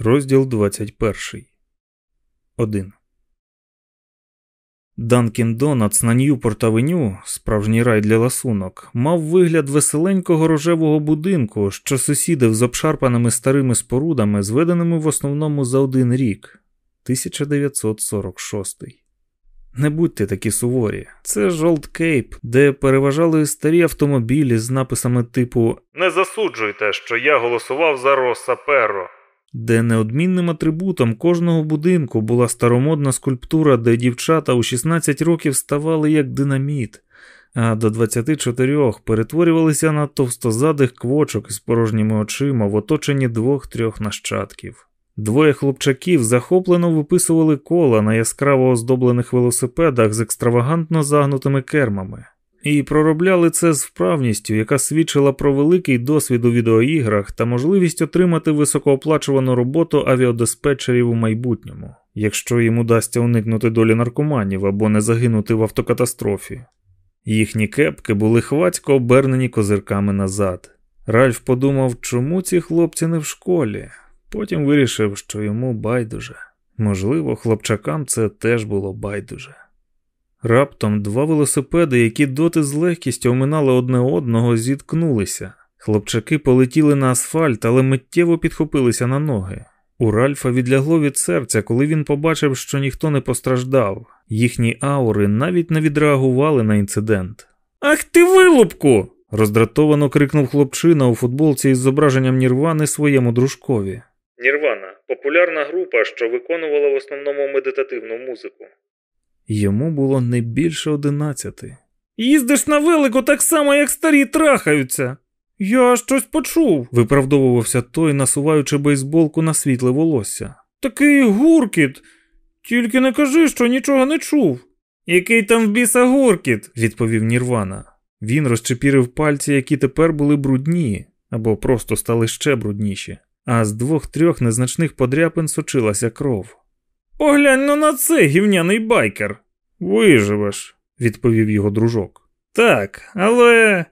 Розділ 21. 1. Данкін Донатс на Ньюпорт Авеню, справжній рай для ласунок, мав вигляд веселенького рожевого будинку, що сусідив з обшарпаними старими спорудами, зведеними в основному за один рік 1946. Не будьте такі суворі. Це ж Олд Кейп, де переважали старі автомобілі з написами типу Не засуджуйте, що я голосував за Росса Перро де неодмінним атрибутом кожного будинку була старомодна скульптура, де дівчата у 16 років ставали як динаміт, а до 24 перетворювалися на товстозадих квочок із порожніми очима в оточенні двох-трьох нащадків. Двоє хлопчаків захоплено виписували кола на яскраво оздоблених велосипедах з екстравагантно загнутими кермами. І проробляли це з вправністю, яка свідчила про великий досвід у відеоіграх та можливість отримати високооплачувану роботу авіадиспетчерів у майбутньому, якщо їм удасться уникнути долі наркоманів або не загинути в автокатастрофі. Їхні кепки були хвацько обернені козирками назад. Ральф подумав, чому ці хлопці не в школі, потім вирішив, що йому байдуже. Можливо, хлопчакам це теж було байдуже. Раптом два велосипеди, які доти з легкістю оминали одне одного, зіткнулися. Хлопчаки полетіли на асфальт, але миттєво підхопилися на ноги. У Ральфа відлягло від серця, коли він побачив, що ніхто не постраждав. Їхні аури навіть не відреагували на інцидент. Ах ти вилупку! роздратовано крикнув хлопчина у футболці із зображенням Нірвани своєму дружкові. Нірвана популярна група, що виконувала в основному медитативну музику. Йому було не більше одинадцяти. Їздиш на велику так само, як старі трахаються. Я щось почув, виправдовувався той, насуваючи бейсболку на світле волосся. Такий гуркіт. Тільки не кажи, що нічого не чув. Який там в біса гуркіт, відповів Нірвана. Він розчепірив пальці, які тепер були брудні, або просто стали ще брудніші, а з двох-трьох незначних подряпин сочилася кров. Поглянь ну на це, гівняний байкер. Виживеш, відповів його дружок. Так, але.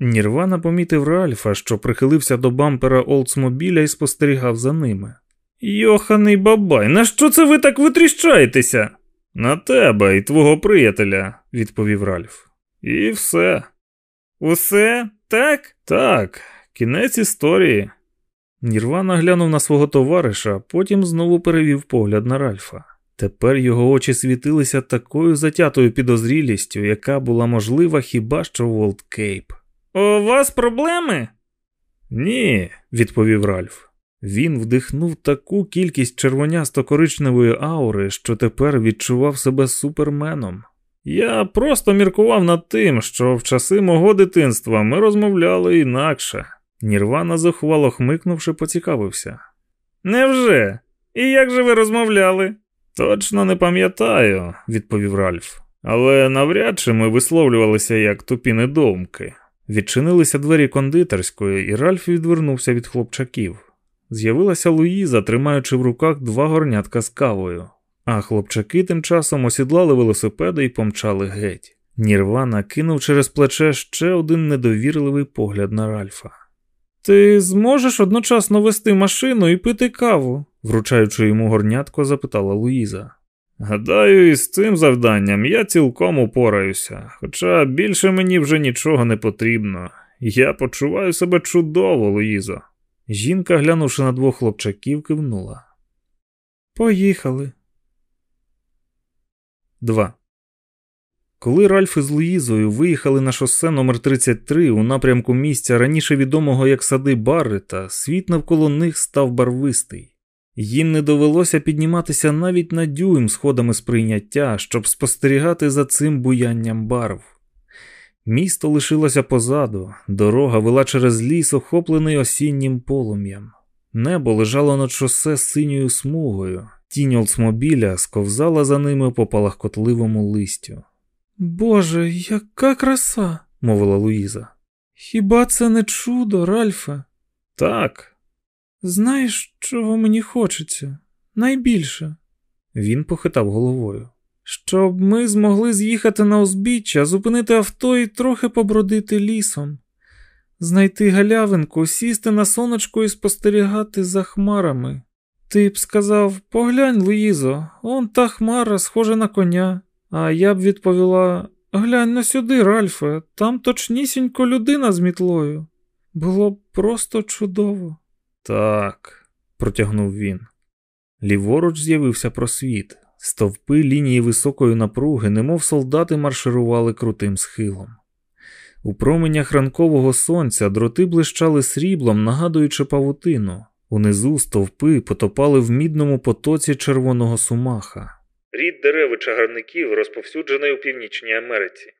Нірвана помітив Ральфа, що прихилився до бампера Олдсмобіля і спостерігав за ними. Йоханий бабай, на що це ви так витріщаєтеся? На тебе і твого приятеля, відповів Ральф. І все. Усе? Так? Так, кінець історії. Нірвана глянув на свого товариша, потім знову перевів погляд на Ральфа. Тепер його очі світилися такою затятою підозрілістю, яка була можлива хіба що в Волт Кейп. У вас проблеми? Ні, відповів Ральф. Він вдихнув таку кількість червонясто-коричневої аури, що тепер відчував себе суперменом. Я просто міркував над тим, що в часи мого дитинства ми розмовляли інакше. Нірвана зухвало хмикнувши, поцікавився. Невже? І як же ви розмовляли? Точно не пам'ятаю, відповів Ральф. Але навряд чи ми висловлювалися як тупі недоумки. Відчинилися двері кондитерської, і Ральф відвернувся від хлопчаків. З'явилася Луїза, тримаючи в руках два горнятка з кавою, а хлопчаки тим часом осідлали велосипеди і помчали геть. Нірвана кинув через плече ще один недовірливий погляд на Ральфа. Ти зможеш одночасно вести машину і пити каву? Вручаючи йому горнятко, запитала Луїза. Гадаю, із цим завданням я цілком упораюся, хоча більше мені вже нічого не потрібно. Я почуваю себе чудово, Луїзо. Жінка, глянувши на двох хлопчаків, кивнула. Поїхали. 2. Коли Ральф із Луїзою виїхали на шосе номер 33 у напрямку місця раніше відомого як сади Баррета, світ навколо них став барвистий. Їм не довелося підніматися навіть на дюйм сходами сприйняття, щоб спостерігати за цим буянням барв. Місто лишилося позаду, дорога вела через ліс, охоплений осіннім полум'ям. Небо лежало над шосе з синьою смугою, тінь Олдсмобіля сковзала за ними по палахкотливому листю. Боже, яка краса, мовила Луїза. Хіба це не чудо, Ральфе? Так. Знаєш, чого мені хочеться? Найбільше. Він похитав головою. Щоб ми змогли з'їхати на узбіччя, зупинити авто і трохи побродити лісом, знайти галявинку, сісти на сонечко і спостерігати за хмарами. Ти б сказав поглянь, Луїзо, он та хмара схожа на коня. А я б відповіла глянь на сюди, Ральфе, там точнісінько людина з мітлою. Було б просто чудово. Так, протягнув він. Ліворуч з'явився просвіт. Стовпи лінії високої напруги, немов солдати марширували крутим схилом. У променях ранкового сонця дроти блищали сріблом, нагадуючи павутину. Унизу стовпи потопали в мідному потоці червоного сумаха. Рід дерев і чагарників розповсюджений у Північній Америці.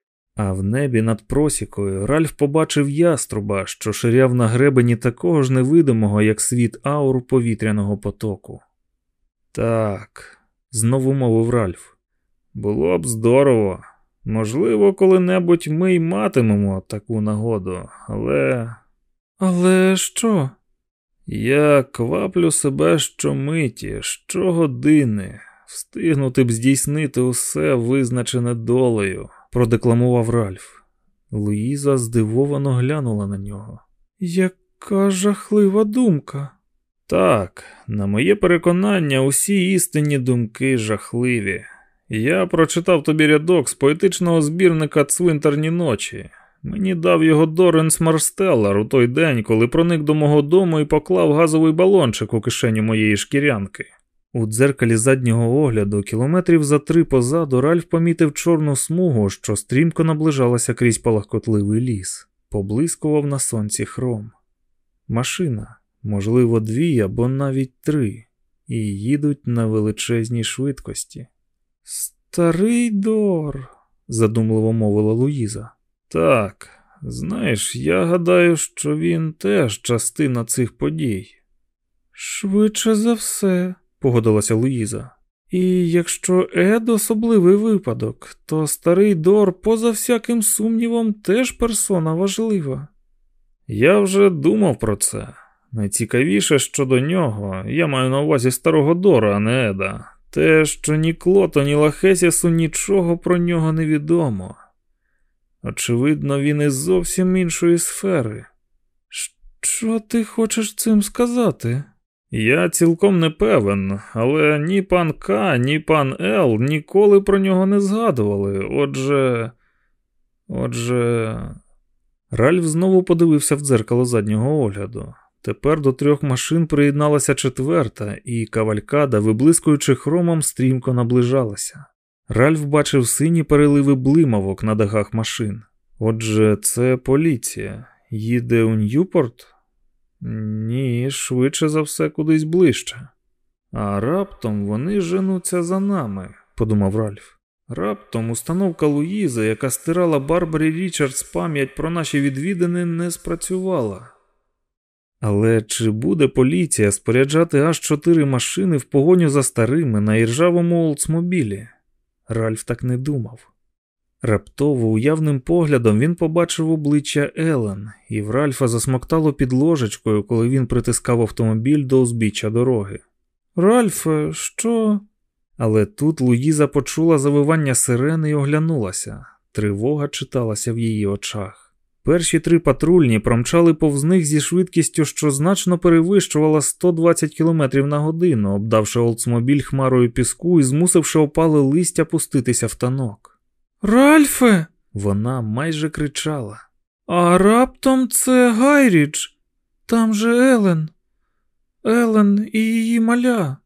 А в небі над просікою Ральф побачив яструба, що ширяв на гребені такого ж невидимого, як світ аур повітряного потоку. Так, знову мовив Ральф. Було б здорово. Можливо, коли-небудь ми й матимемо таку нагоду, але. Але що? Я кваплю себе щомиті, щогодини, встигнути б здійснити усе визначене долею, продекламував Ральф. Луїза здивовано глянула на нього. Яка жахлива думка. Так, на моє переконання, усі істинні думки жахливі. Я прочитав тобі рядок з поетичного збірника Цвинтарні ночі. Мені дав його Доренс Марстеллар у той день, коли проник до мого дому і поклав газовий балончик у кишені моєї шкірянки. У дзеркалі заднього огляду, кілометрів за три позаду, Ральф помітив чорну смугу, що стрімко наближалася крізь палахкотливий ліс, поблискував на сонці хром. Машина, можливо, дві або навіть три, і їдуть на величезній швидкості. Старий Дор, задумливо мовила Луїза. Так, знаєш, я гадаю, що він теж частина цих подій. Швидше за все, погодилася Луїза. І якщо Ед особливий випадок, то старий Дор, поза всяким сумнівом, теж персона важлива. Я вже думав про це. Найцікавіше щодо нього, я маю на увазі старого Дора, а не Еда. Те, що ні Клото, ні Лахесісу нічого про нього не відомо. Очевидно, він із зовсім іншої сфери. Що ти хочеш цим сказати? Я цілком не певен, але ні пан К, ні пан Л ніколи про нього не згадували. Отже. Отже. Ральф знову подивився в дзеркало заднього огляду. Тепер до трьох машин приєдналася четверта, і кавалькада, виблискуючи хромом, стрімко наближалася. Ральф бачив сині переливи блимавок на дахах машин. Отже, це поліція. Їде у Ньюпорт? Ні, швидше за все, кудись ближче. А раптом вони женуться за нами, подумав Ральф. Раптом установка Луїзи, яка стирала Барбарі Річардс пам'ять про наші відвідини, не спрацювала. Але чи буде поліція споряджати аж чотири машини в погоню за старими на іржавому Олдсмобілі? Ральф так не думав. Раптово уявним поглядом він побачив обличчя Елен, і в Ральфа засмоктало під ложечкою, коли він притискав автомобіль до узбіччя дороги. Ральфе, що? Але тут Луїза почула завивання сирени і оглянулася. Тривога читалася в її очах. Перші три патрульні промчали повз них зі швидкістю, що значно перевищувала 120 км на годину, обдавши Олдсмобіль хмарою піску і змусивши опале листя пуститися в танок. Ральфе! Вона майже кричала. А раптом це Гайрідж. Там же Елен. Елен і її маля.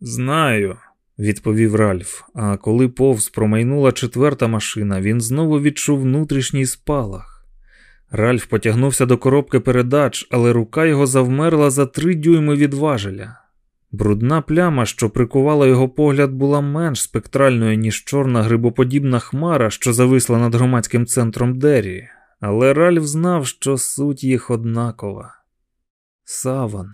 Знаю, відповів Ральф, а коли повз промайнула четверта машина, він знову відчув внутрішній спалах. Ральф потягнувся до коробки передач, але рука його завмерла за три дюйми від важеля. Брудна пляма, що прикувала його погляд, була менш спектральною, ніж чорна грибоподібна хмара, що зависла над громадським центром Дері, але Ральф знав, що суть їх однакова. Саван.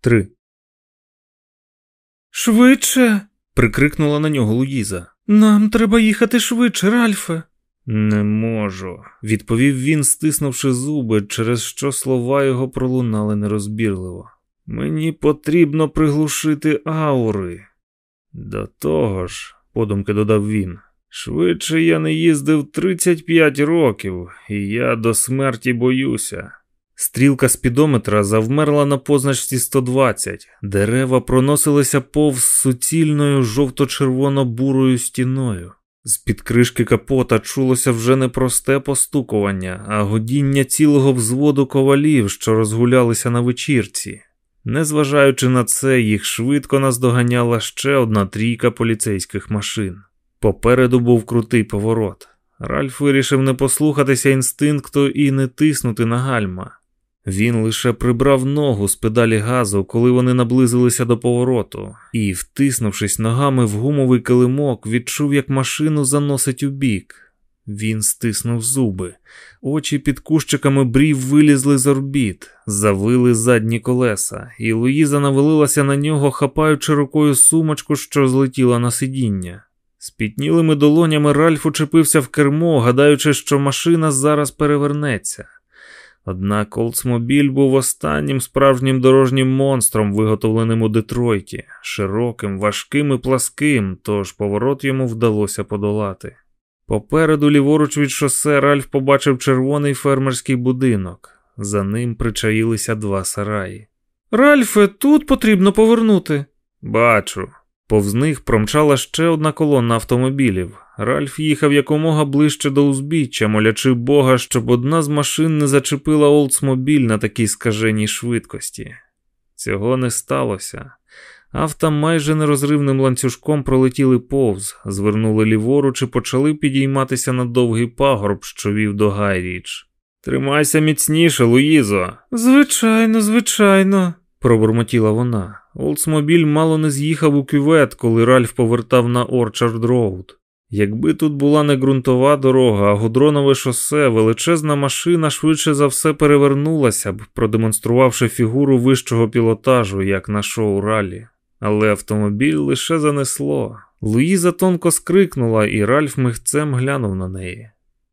3. Швидше. прикрикнула на нього Луїза. Нам треба їхати швидше, Ральфе. Не можу, відповів він, стиснувши зуби, через що слова його пролунали нерозбірливо. Мені потрібно приглушити аури. До того ж, подумки додав він, швидше я не їздив 35 років, і я до смерті боюся. Стрілка спідометра завмерла на позначці 120. Дерева проносилися повз суцільною жовто-червоно-бурою стіною. З під кришки капота чулося вже не просте постукування, а годіння цілого взводу ковалів, що розгулялися на вечірці. Незважаючи на це, їх швидко наздоганяла ще одна трійка поліцейських машин. Попереду був крутий поворот. Ральф вирішив не послухатися інстинкту і не тиснути на гальма. Він лише прибрав ногу з педалі газу, коли вони наблизилися до повороту, і, втиснувшись ногами в гумовий килимок, відчув, як машину заносить у бік. Він стиснув зуби, очі під кущиками брів вилізли з орбіт, завили задні колеса, і Луїза навалилася на нього, хапаючи рукою сумочку, що злетіла на сидіння. Спітнілими долонями Ральф учепився в кермо, гадаючи, що машина зараз перевернеться. Однак Олдсмобіль був останнім справжнім дорожнім монстром, виготовленим у Детройті, широким, важким і пласким, тож поворот йому вдалося подолати. Попереду, ліворуч від шосе, Ральф побачив червоний фермерський будинок. За ним причаїлися два сараї. Ральфе, тут потрібно повернути. Бачу. Повз них промчала ще одна колона автомобілів. Ральф їхав якомога ближче до узбіччя, молячи Бога, щоб одна з машин не зачепила Олдсмобіль на такій скаженій швидкості. Цього не сталося. Авто майже нерозривним ланцюжком пролетіли повз, звернули ліворуч і почали підійматися на довгий пагорб, що вів до Гайріч. Тримайся міцніше, Луїзо. Звичайно, звичайно, пробурмотіла вона. Олдсмобіль мало не з'їхав у кювет, коли Ральф повертав на Орчард Роуд. Якби тут була не ґрунтова дорога, а гудронове шосе, величезна машина швидше за все перевернулася б, продемонструвавши фігуру вищого пілотажу, як на шоу ралі. Але автомобіль лише занесло. Луїза тонко скрикнула, і Ральф михцем глянув на неї.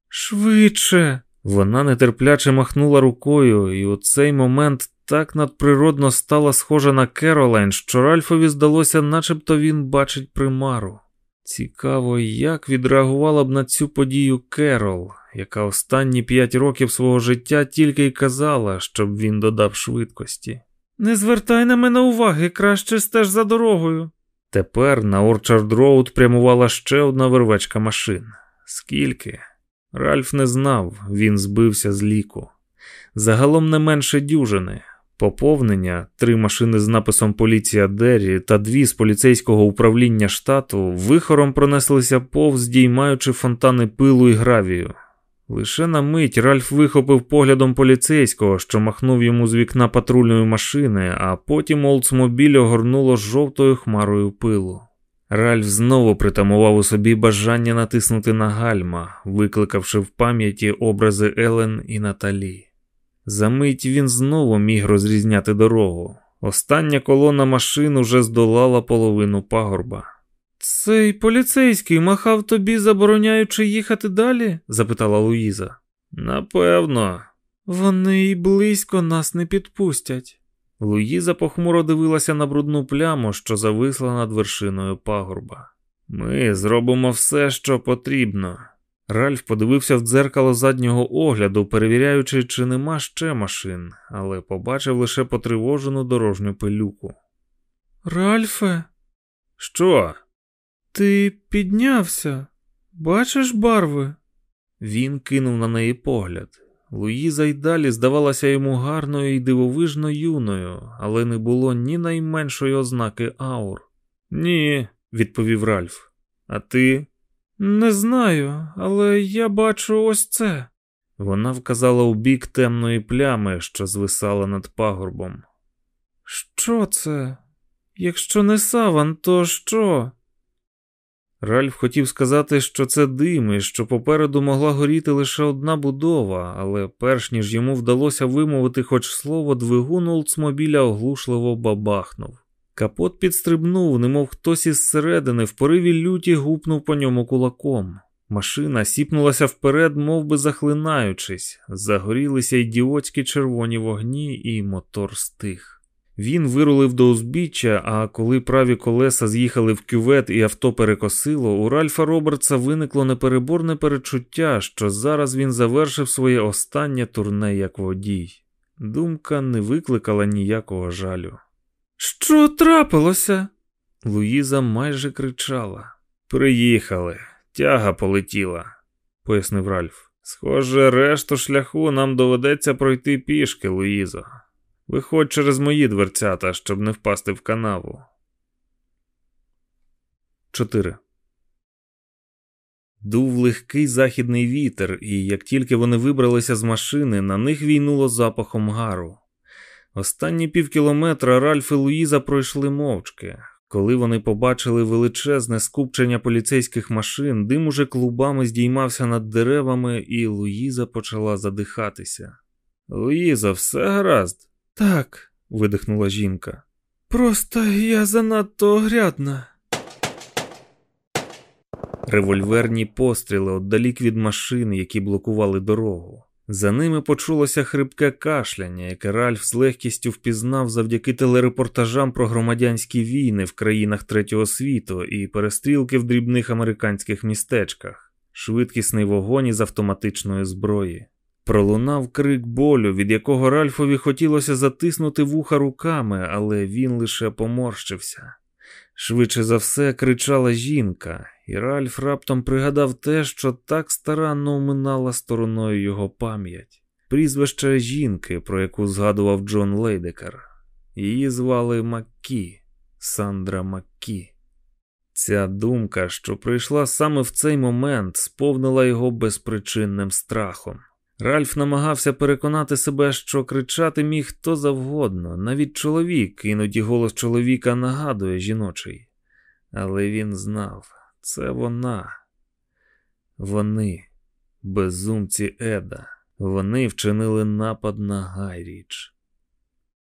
Швидше. Вона нетерпляче махнула рукою, і у цей момент так надприродно стала схожа на Керолайн, що Ральфові здалося, начебто він бачить примару. Цікаво, як відреагувала б на цю подію Керол, яка останні п'ять років свого життя тільки й казала, щоб він додав швидкості. Не звертай на мене уваги, краще стеж за дорогою. Тепер на Орчард Роуд прямувала ще одна вервечка машин. Скільки? Ральф не знав, він збився з ліку. Загалом не менше дюжини. Поповнення, три машини з написом Поліція Деррі та дві з поліцейського управління штату вихором пронеслися повз, здіймаючи фонтани пилу і гравію. Лише на мить Ральф вихопив поглядом поліцейського, що махнув йому з вікна патрульної машини, а потім Олдсмобіль огорнуло жовтою хмарою пилу. Ральф знову притамував у собі бажання натиснути на гальма, викликавши в пам'яті образи Елен і Наталі. Замить він знову міг розрізняти дорогу. Остання колона машин уже здолала половину пагорба. Цей поліцейський махав тобі, забороняючи їхати далі? запитала Луїза. Напевно, вони й близько нас не підпустять. Луїза похмуро дивилася на брудну пляму, що зависла над вершиною пагорба. Ми зробимо все, що потрібно. Ральф подивився в дзеркало заднього огляду, перевіряючи, чи нема ще машин, але побачив лише потривожену дорожню пилюку. Ральфе, що? Ти піднявся? Бачиш барви? Він кинув на неї погляд. Луїза й далі здавалася йому гарною і дивовижно юною, але не було ні найменшої ознаки аур. Ні, відповів Ральф. А ти? Не знаю, але я бачу ось це. Вона вказала у бік темної плями, що звисала над пагорбом. Що це? Якщо не саван, то що? Ральф хотів сказати, що це дим і що попереду могла горіти лише одна будова, але перш ніж йому вдалося вимовити хоч слово, двигун Олдсмобіля оглушливо бабахнув. Капот підстрибнув, немов хтось із середини, в пориві люті гупнув по ньому кулаком. Машина сіпнулася вперед, мов би захлинаючись, загорілися ідіотські червоні вогні, і мотор стих. Він вирулив до узбіччя, а коли праві колеса з'їхали в кювет і авто перекосило, у Ральфа Робертса виникло непереборне перечуття, що зараз він завершив своє останнє турне як водій. Думка не викликала ніякого жалю. Що трапилося? Луїза майже кричала. Приїхали, тяга полетіла, пояснив Ральф. Схоже, решту шляху нам доведеться пройти пішки, Луїзо. Виходь через мої дверцята, щоб не впасти в канаву. 4. Дув легкий західний вітер, і як тільки вони вибралися з машини, на них війнуло запахом гару. Останні півкілометра Ральф і Луїза пройшли мовчки. Коли вони побачили величезне скупчення поліцейських машин, дим уже клубами здіймався над деревами, і Луїза почала задихатися. Луїза, все гаразд? Так, видихнула жінка. Просто я занадто огрядна. Револьверні постріли отдалік від машин, які блокували дорогу. За ними почулося хрипке кашляння, яке Ральф з легкістю впізнав завдяки телерепортажам про громадянські війни в країнах третього світу і перестрілки в дрібних американських містечках, швидкісний вогонь із автоматичної зброї. Пролунав крик болю, від якого Ральфові хотілося затиснути вуха руками, але він лише поморщився. Швидше за все кричала жінка, і Ральф раптом пригадав те, що так старанно оминала стороною його пам'ять, прізвище жінки, про яку згадував Джон Лейдекер. Її звали Маккі, Сандра Маккі. Ця думка, що прийшла саме в цей момент, сповнила його безпричинним страхом. Ральф намагався переконати себе, що кричати міг хто завгодно, навіть чоловік, іноді голос чоловіка нагадує жіночий. Але він знав, це вона. Вони, безумці Еда, вони вчинили напад на Гайріч.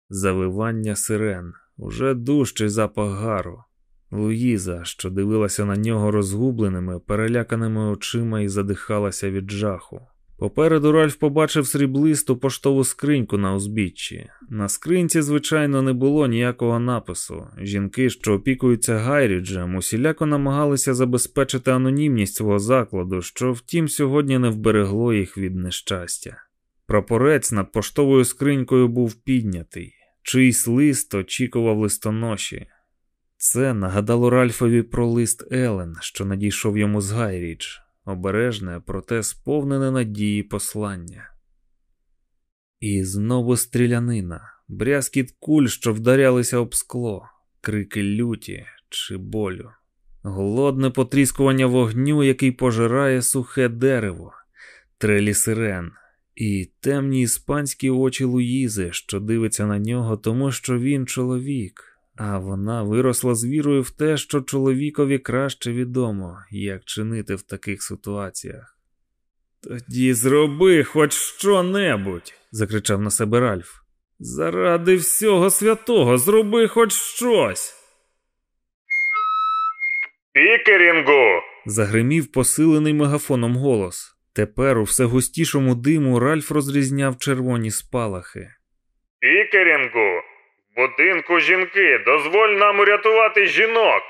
Завивання сирен, уже дужчий запах гару. Луїза, що дивилася на нього розгубленими, переляканими очима і задихалася від жаху. Попереду Ральф побачив сріблисту поштову скриньку на узбіччі. На скринці, звичайно, не було ніякого напису. Жінки, що опікуються Гайріджем, усіляко намагалися забезпечити анонімність свого закладу, що, втім, сьогодні не вберегло їх від нещастя. Прапорець над поштовою скринькою був піднятий, чийсь лист очікував листоноші. Це нагадало Ральфові про лист Елен, що надійшов йому з Гайрідж обережне, проте сповнене надії послання. І знову стрілянина, брязкіт куль, що вдарялися об скло, крики люті чи болю, голодне потріскування вогню, який пожирає сухе дерево, трелі сирен, і темні іспанські очі Луїзи, що дивиться на нього, тому що він чоловік. А вона виросла з вірою в те, що чоловікові краще відомо, як чинити в таких ситуаціях. Тоді зроби хоч що-небудь, закричав на себе Ральф. Заради всього святого, зроби хоч щось. Пікерінгу. загримів посилений мегафоном голос. Тепер у все густішому диму Ральф розрізняв червоні спалахи. Пікерінгу. Будинку жінки, дозволь нам урятувати жінок.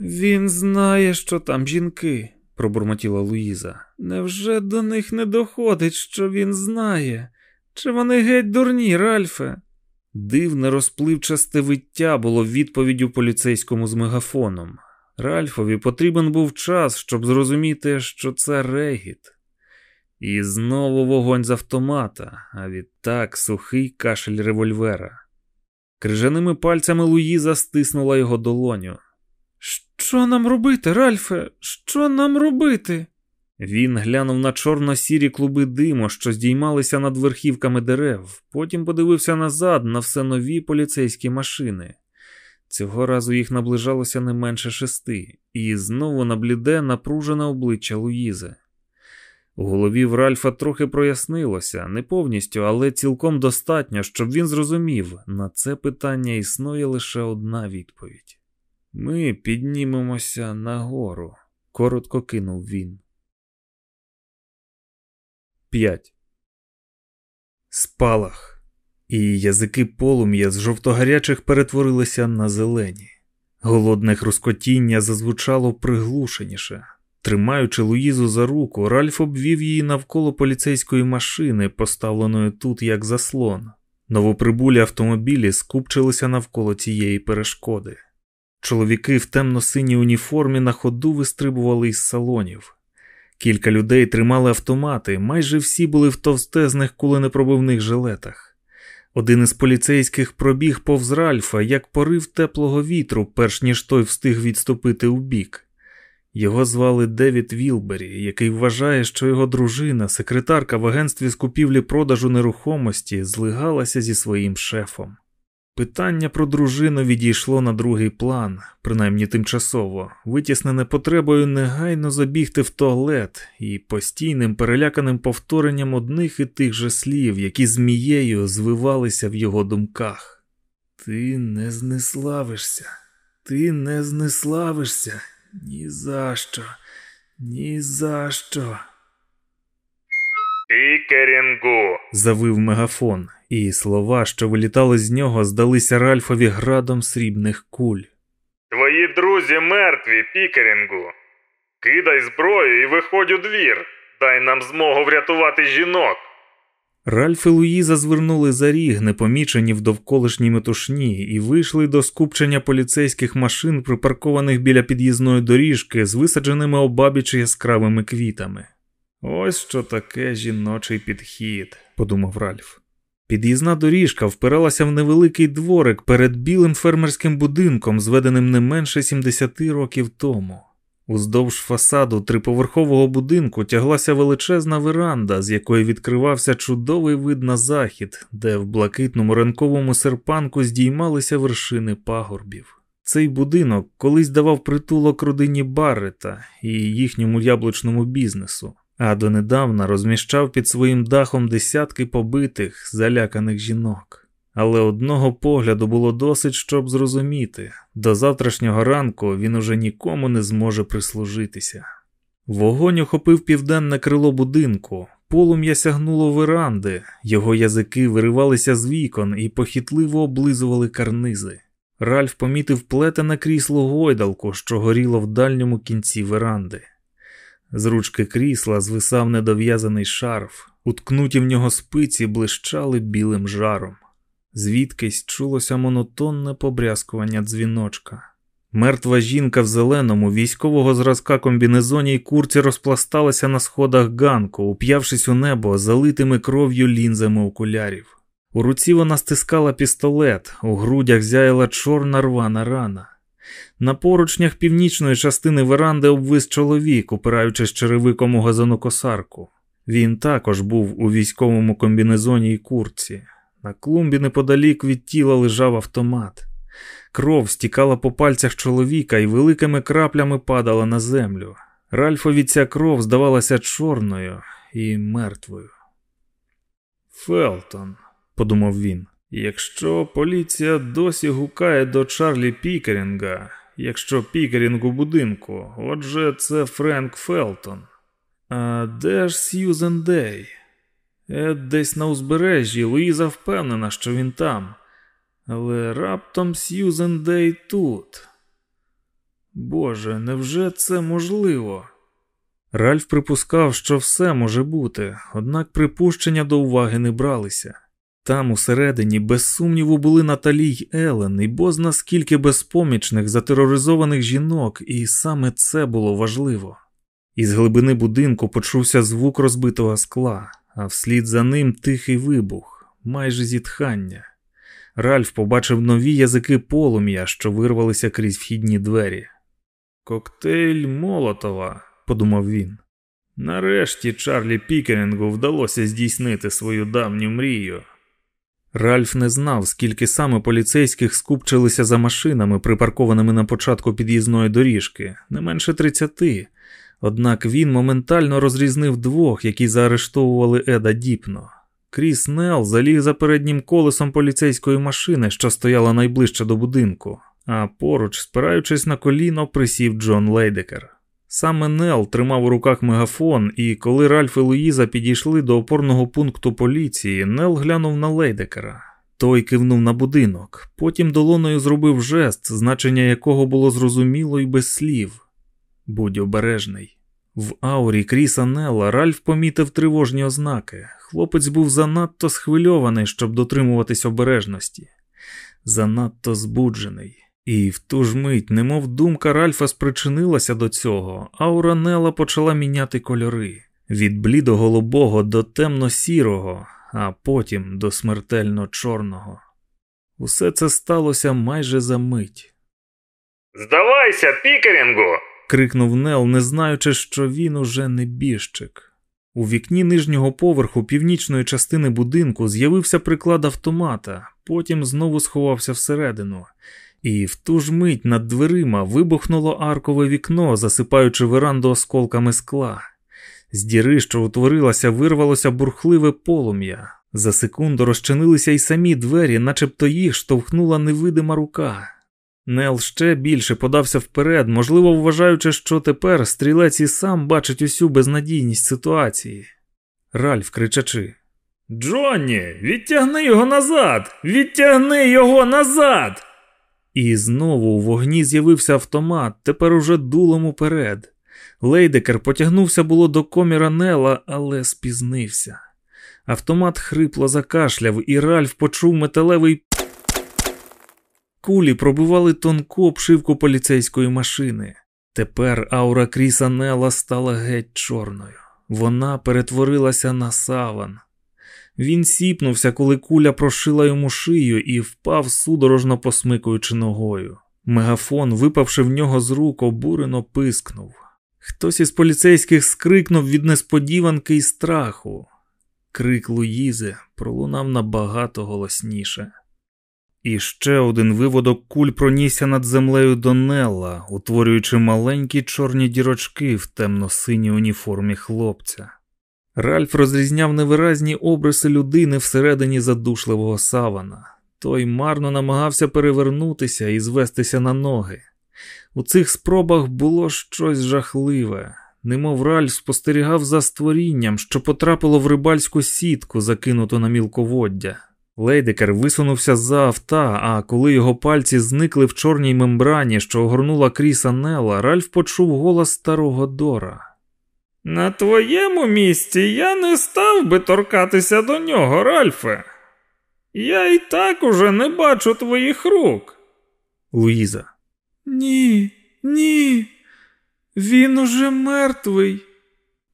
Він знає, що там жінки, пробурмотіла Луїза. Невже до них не доходить, що він знає? Чи вони геть дурні, Ральфе? Дивне розпливчасте виття було відповіддю поліцейському з мегафоном. Ральфові потрібен був час, щоб зрозуміти, що це регіт. І знову вогонь з автомата, а відтак сухий кашель револьвера. Крижаними пальцями Луїза стиснула його долоню. Що нам робити, Ральфе? Що нам робити? Він глянув на чорно-сірі клуби диму, що здіймалися над верхівками дерев, потім подивився назад на все нові поліцейські машини. Цього разу їх наближалося не менше шести, і знову на бліде напружене обличчя Луїзи. У голові в Ральфа трохи прояснилося, не повністю, але цілком достатньо, щоб він зрозумів, на це питання існує лише одна відповідь. Ми піднімемося нагору, коротко кинув він. 5. Спалах. І язики полум'я з жовтогарячих перетворилися на зелені. Голодне хрускотіння зазвучало приглушеніше. Тримаючи Луїзу за руку, Ральф обвів її навколо поліцейської машини, поставленої тут як заслон. Новоприбулі автомобілі скупчилися навколо цієї перешкоди. Чоловіки в темно-синій уніформі на ходу вистрибували із салонів. Кілька людей тримали автомати, майже всі були в товстезних куленепробивних жилетах. Один із поліцейських пробіг повз Ральфа, як порив теплого вітру, перш ніж той встиг відступити у бік. Його звали Девід Вілбері, який вважає, що його дружина, секретарка в агентстві з купівлі продажу нерухомості, злигалася зі своїм шефом. Питання про дружину відійшло на другий план, принаймні тимчасово, витіснене потребою негайно забігти в туалет і постійним переляканим повторенням одних і тих же слів, які змією звивалися в його думках. Ти не знеславишся, ти не знеславишся. Ні за що, ні за що. Пікерінгу. завив мегафон, і слова, що вилітали з нього, здалися Ральфові градом срібних куль. Твої друзі мертві, Пікерінгу. Кидай зброю і виходь у двір. Дай нам змогу врятувати жінок. Ральф і Луїза звернули за ріг, непомічені в довколишній метушні, і вийшли до скупчення поліцейських машин, припаркованих біля під'їзної доріжки з висадженими обабіч яскравими квітами. Ось що таке жіночий підхід, подумав Ральф. Під'їзна доріжка впиралася в невеликий дворик перед білим фермерським будинком, зведеним не менше 70 років тому. Уздовж фасаду триповерхового будинку тяглася величезна веранда, з якої відкривався чудовий вид на захід, де в блакитному ранковому серпанку здіймалися вершини пагорбів. Цей будинок колись давав притулок родині Баррета і їхньому яблучному бізнесу, а донедавна розміщав під своїм дахом десятки побитих, заляканих жінок. Але одного погляду було досить, щоб зрозуміти до завтрашнього ранку він уже нікому не зможе прислужитися. Вогонь охопив південне крило будинку, полум'я сягнуло веранди, його язики виривалися з вікон і похитливо облизували карнизи. Ральф помітив плетене крісло гойдалку, що горіло в дальньому кінці веранди. З ручки крісла звисав недов'язаний шарф, уткнуті в нього спиці блищали білим жаром. Звідкись чулося монотонне побрязкування дзвіночка. Мертва жінка в зеленому військового зразка комбінезоні й курці розпласталася на сходах ганку, уп'явшись у небо залитими кров'ю лінзами окулярів. У руці вона стискала пістолет, у грудях зяяла чорна рвана рана. На поручнях північної частини веранди обвис чоловік, упираючись черевиком у газонокосарку. Він також був у військовому комбінезоні й курці. На клумбі неподалік від тіла лежав автомат. Кров стікала по пальцях чоловіка і великими краплями падала на землю. Ральфові ця кров здавалася чорною і мертвою. Фелтон, подумав він, якщо поліція досі гукає до Чарлі Пікерінга, якщо Пікерінг у будинку, отже, це Френк Фелтон. А де ж Сьюзен Дей? Ед десь на узбережжі Луїза впевнена, що він там. Але раптом Сьюзен Дей тут. Боже, невже це можливо? Ральф припускав, що все може бути, однак припущення до уваги не бралися. Там усередині, без сумніву, були Наталі й Елен, і бозна скільки безпомічних, затероризованих жінок, і саме це було важливо. Із глибини будинку почувся звук розбитого скла а вслід за ним тихий вибух, майже зітхання. Ральф побачив нові язики полум'я, що вирвалися крізь вхідні двері. Коктейль Молотова, подумав він. Нарешті Чарлі Пікерінгу вдалося здійснити свою давню мрію. Ральф не знав, скільки саме поліцейських скупчилися за машинами, припаркованими на початку під'їзної доріжки, не менше тридцяти. Однак він моментально розрізнив двох, які заарештовували Еда Діпно. Кріс Нел заліг за переднім колесом поліцейської машини, що стояла найближче до будинку, а поруч, спираючись на коліно, присів Джон Лейдекер. Саме Нел тримав у руках мегафон, і коли Ральф і Луїза підійшли до опорного пункту поліції, Нел глянув на Лейдекера. Той кивнув на будинок, потім долоною зробив жест, значення якого було зрозуміло і без слів. Будь обережний. В аурі Кріса Нелла Ральф помітив тривожні ознаки. Хлопець був занадто схвильований, щоб дотримуватись обережності, занадто збуджений. І в ту ж мить, немов думка Ральфа спричинилася до цього, аура Нелла почала міняти кольори від блідо-голубого до темно-сірого, а потім до смертельно чорного. Усе це сталося майже за мить. Здавайся, пікерінгу! Крикнув Нел, не знаючи, що він уже не біжчик. У вікні нижнього поверху північної частини будинку з'явився приклад автомата, потім знову сховався всередину, і в ту ж мить над дверима вибухнуло аркове вікно, засипаючи веранду осколками скла. З діри, що утворилася, вирвалося бурхливе полум'я. За секунду розчинилися й самі двері, начебто їх штовхнула невидима рука. Нел ще більше подався вперед, можливо, вважаючи, що тепер стрілець і сам бачить усю безнадійність ситуації. Ральф кричачи: Джонні, відтягни його назад! Відтягни його назад! І знову у вогні з'явився автомат, тепер уже дулом уперед. Лейдекер потягнувся було до коміра Нела, але спізнився. Автомат хрипло закашляв, і Ральф почув металевий Кулі пробивали тонку обшивку поліцейської машини. Тепер аура Кріса Нела стала геть чорною. Вона перетворилася на саван. Він сіпнувся, коли куля прошила йому шию і впав, судорожно посмикуючи ногою. Мегафон, випавши в нього з рук, обурено пискнув. Хтось із поліцейських скрикнув від несподіванки і страху. Крик Луїзи пролунав набагато голосніше. І ще один виводок куль пронісся над землею до Нелла, утворюючи маленькі чорні дірочки в темно-синій уніформі хлопця. Ральф розрізняв невиразні обриси людини всередині задушливого савана. Той марно намагався перевернутися і звестися на ноги. У цих спробах було щось жахливе, немов Ральф спостерігав за створінням, що потрапило в рибальську сітку, закинуту на мілководдя. Лейдекер висунувся за авта, а коли його пальці зникли в чорній мембрані, що огорнула кріса Нела, Ральф почув голос старого Дора. На твоєму місці я не став би торкатися до нього, Ральфе. Я і так уже не бачу твоїх рук. Луїза. Ні, ні, він уже мертвий.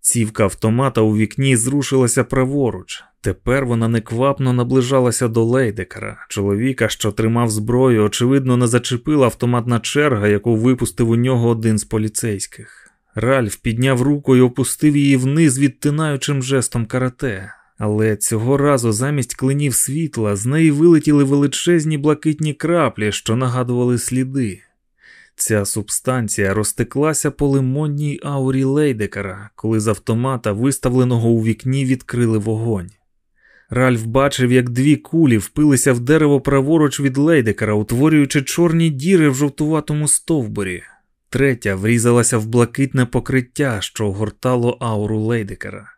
Цівка автомата у вікні зрушилася праворуч. Тепер вона неквапно наближалася до Лейдекера, чоловіка, що тримав зброю, очевидно, не зачепила автоматна черга, яку випустив у нього один з поліцейських. Ральф підняв руку і опустив її вниз відтинаючим жестом карате. Але цього разу замість клинів світла з неї вилетіли величезні блакитні краплі, що нагадували сліди. Ця субстанція розтеклася по лимонній аурі Лейдекера, коли з автомата, виставленого у вікні, відкрили вогонь. Ральф бачив, як дві кулі впилися в дерево праворуч від Лейдекера, утворюючи чорні діри в жовтуватому стовбурі. Третя врізалася в блакитне покриття, що огортало ауру Лейдекера.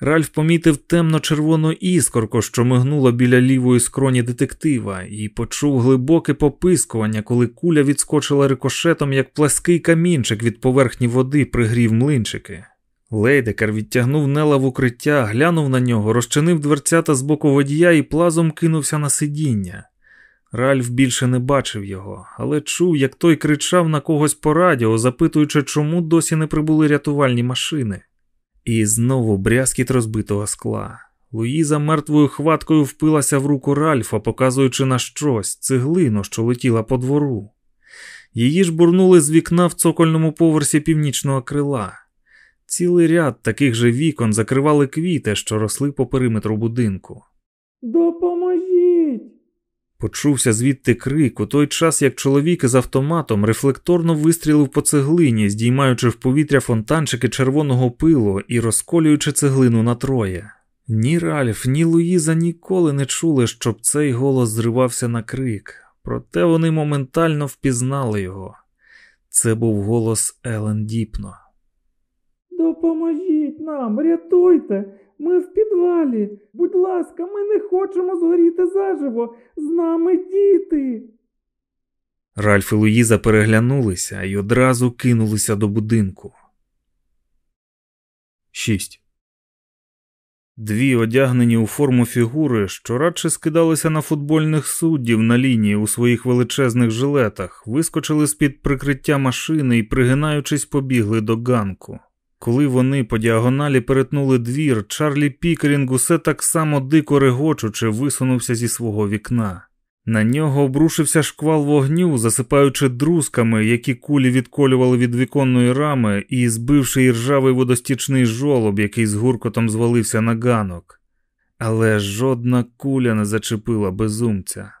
Ральф помітив темно-червону іскорку, що мигнула біля лівої скроні детектива, і почув глибоке попискування, коли куля відскочила рикошетом, як плаский камінчик від поверхні води пригрів млинчики. Лейдекер відтягнув нела в укриття, глянув на нього, розчинив дверцята з боку водія і плазом кинувся на сидіння. Ральф більше не бачив його, але чув, як той кричав на когось по радіо, запитуючи, чому досі не прибули рятувальні машини. І знову брязкіт розбитого скла. Луїза мертвою хваткою впилася в руку Ральфа, показуючи на щось, цеглину, що летіла по двору. Її ж бурнули з вікна в цокольному поверсі північного крила. Цілий ряд таких же вікон закривали квіти, що росли по периметру будинку. Допоможіть! Почувся звідти крик у той час, як чоловік із автоматом рефлекторно вистрілив по цеглині, здіймаючи в повітря фонтанчики червоного пилу і розколюючи цеглину на троє. Ні Ральф, ні Луїза ніколи не чули, щоб цей голос зривався на крик, проте вони моментально впізнали його. Це був голос Елен Діпно. Допоможіть нам, рятуйте, ми в підвалі. Будь ласка, ми не хочемо згоріти заживо. З нами діти. Ральф і Луїза переглянулися і одразу кинулися до будинку. 6. Дві одягнені у форму фігури, що радше скидалися на футбольних суддів на лінії у своїх величезних жилетах, вискочили з під прикриття машини і, пригинаючись, побігли до ганку. Коли вони по діагоналі перетнули двір, Чарлі Пікерінг усе так само дико регочучи висунувся зі свого вікна. На нього обрушився шквал вогню, засипаючи друзками, які кулі відколювали від віконної рами, і збивши іржавий водостічний жолоб, який з гуркотом звалився на ганок. Але жодна куля не зачепила безумця.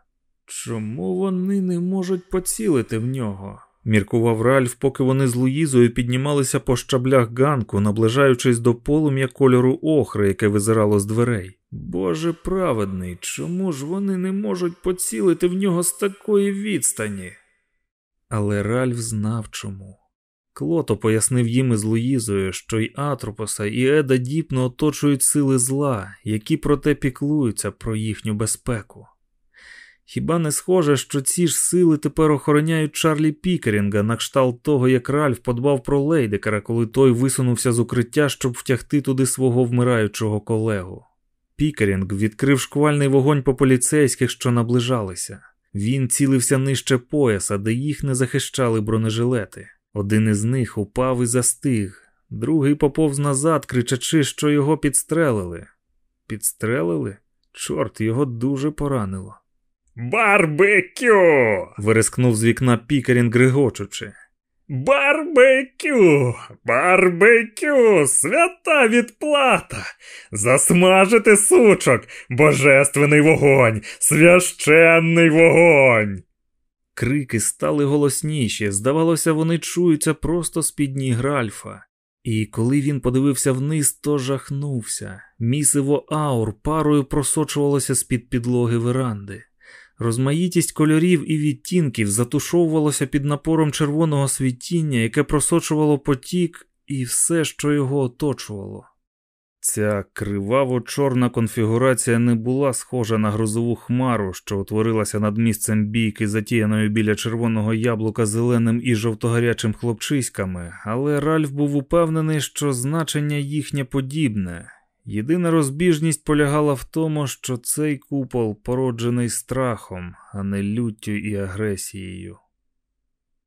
Чому вони не можуть поцілити в нього? Міркував Ральф, поки вони з Луїзою піднімалися по щаблях ганку, наближаючись до полум'я кольору охри, яке визирало з дверей. Боже праведний, чому ж вони не можуть поцілити в нього з такої відстані? Але Ральф знав чому. Клото пояснив їм із Луїзою, що й Атропоса, і Еда Діпно оточують сили зла, які проте піклуються про їхню безпеку. Хіба не схоже, що ці ж сили тепер охороняють Чарлі Пікерінга на кшталт того, як Ральф подбав про Лейдекера, коли той висунувся з укриття, щоб втягти туди свого вмираючого колегу. Пікерінг відкрив шквальний вогонь по поліцейських, що наближалися. Він цілився нижче пояса, де їх не захищали бронежилети. Один із них упав і застиг, другий поповз назад, кричачи, що його підстрелили. Підстрелили? Чорт, його дуже поранило. Барбекю. вирискнув з вікна Пікерінг григочучи. Барбекю, барбекю, свята відплата, засмажити сучок, божественний вогонь, священний вогонь. Крики стали голосніші, здавалося, вони чуються просто з під ніг Ральфа. І коли він подивився вниз, то жахнувся. Місиво аур парою просочувалося з під підлоги веранди. Розмаїтість кольорів і відтінків затушовувалося під напором червоного світіння, яке просочувало потік і все, що його оточувало. Ця криваво чорна конфігурація не була схожа на грозову хмару, що утворилася над місцем бійки, затіяною біля червоного яблука зеленим і жовтогарячим хлопчиськами, але Ральф був упевнений, що значення їхнє подібне. Єдина розбіжність полягала в тому, що цей купол породжений страхом, а не люттю і агресією.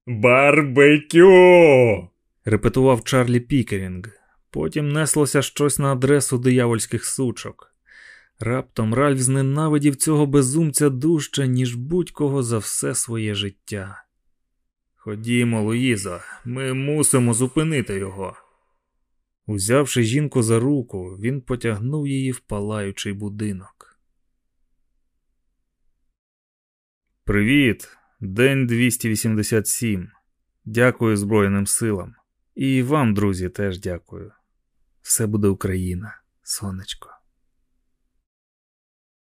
Барбекю. репетував Чарлі Пікерінг. Потім неслося щось на адресу диявольських сучок. Раптом Ральф зненавидів цього безумця дужче, ніж будь-кого за все своє життя. Ходімо, Луїзо, ми мусимо зупинити його. Узявши жінку за руку, він потягнув її в палаючий будинок. Привіт, день 287. Дякую Збройним силам. І вам, друзі, теж дякую. Все буде Україна, сонечко.